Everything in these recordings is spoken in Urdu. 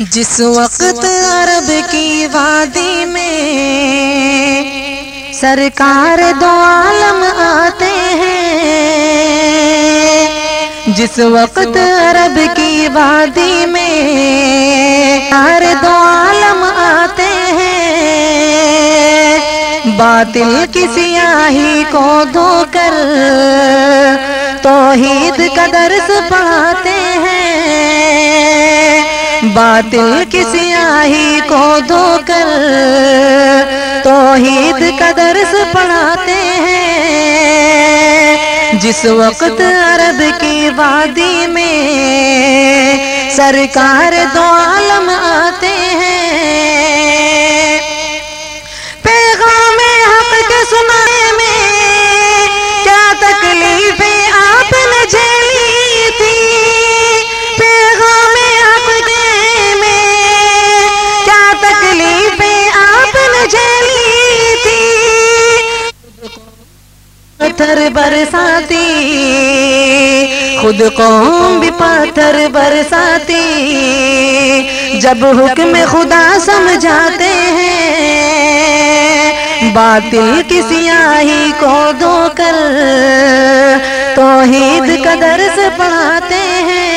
جس وقت عرب کی وادی میں سرکار دو عالم آتے ہیں، جس وقت عرب کی وادی میں ہر دو عالم آتے ہیں۔ باطل کی سیاہی کو دھو کر توحید کا درس پڑھاتے باطل کی سیاہی کو دھو کر توحید کا درس پڑھاتے ہیں۔ جس وقت عرب کی وادی میں سرکار دو عالم آتے ہیں پتھر برساتی، خود قوم بھی پتھر برساتی، جب حکم خدا سمجھاتے ہیں، باطل کی سیاہی کو دھو کر توحید کا درس پڑھاتے ہیں۔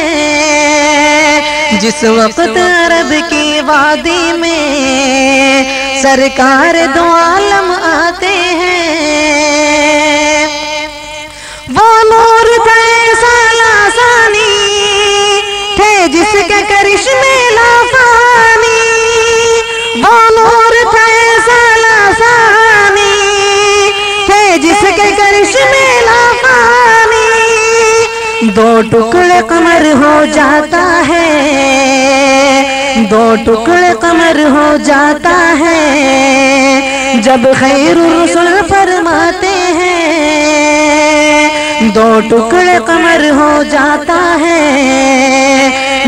جس وقت عرب کی وادی میں سرکار دو عالم آتے ہیں جس کے کرشمے لافانی وہ نور ایسا لاسانی تھے جس کے کرشمے لافانی دو ٹکڑے قمر ہو جاتا ہے، دو ٹکڑے قمر ہو جاتا ہے، جب خیر رسول فرماتے ہیں، دو ٹکڑے قمر ہو جاتا ہے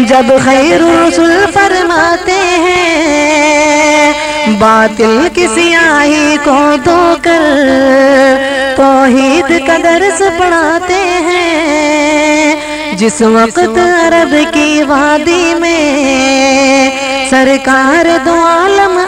جب خیر رسول فرماتے ہیں، باطل کی سیاہی کو دو کر توحید کا درس پڑھاتے ہیں۔ جس وقت عرب کی وادی میں سرکار دو عالم